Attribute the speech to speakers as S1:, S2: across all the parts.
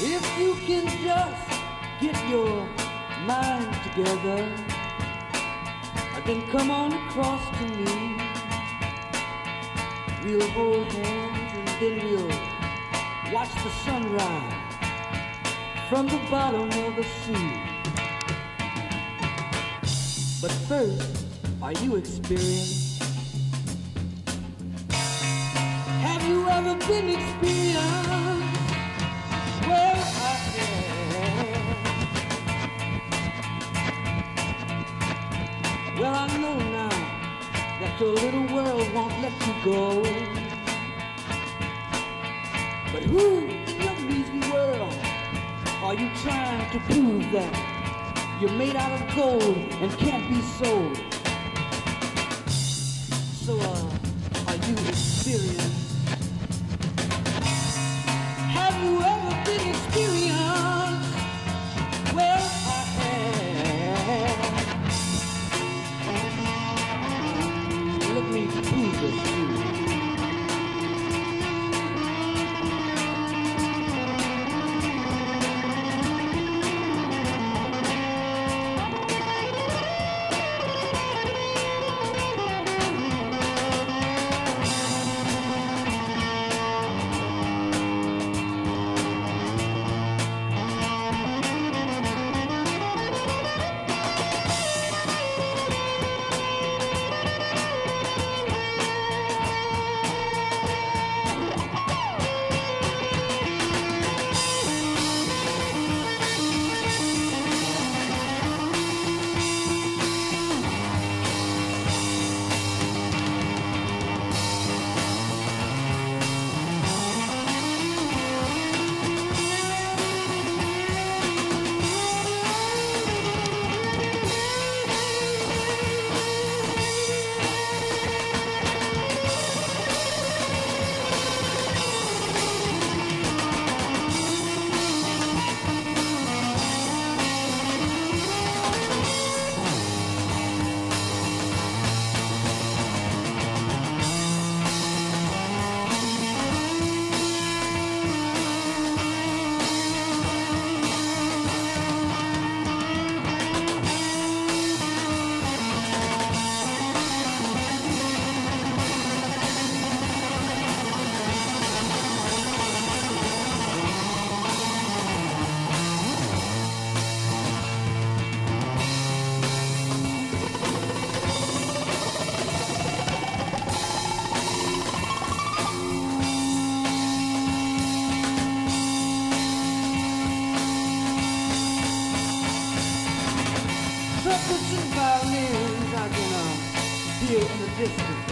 S1: If you can just get your mind together, then come on across to me. We'll hold hands and then we'll watch the sunrise from the bottom of the sea. But first, are you experienced? Have you ever been experienced? Well, I know now that your little world won't let you go. But who in your measly world are you trying to prove that you're made out of gold and can't be sold? So, uh, are you experienced? And violins I can hear in the distance.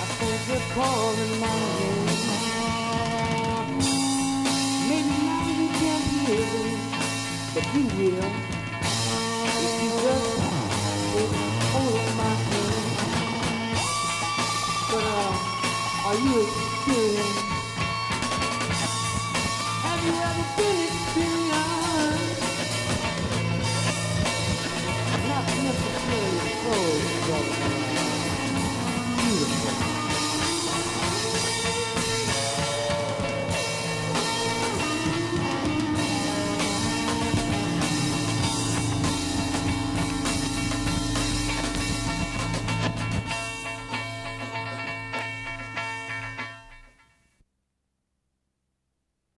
S1: I think they're calling my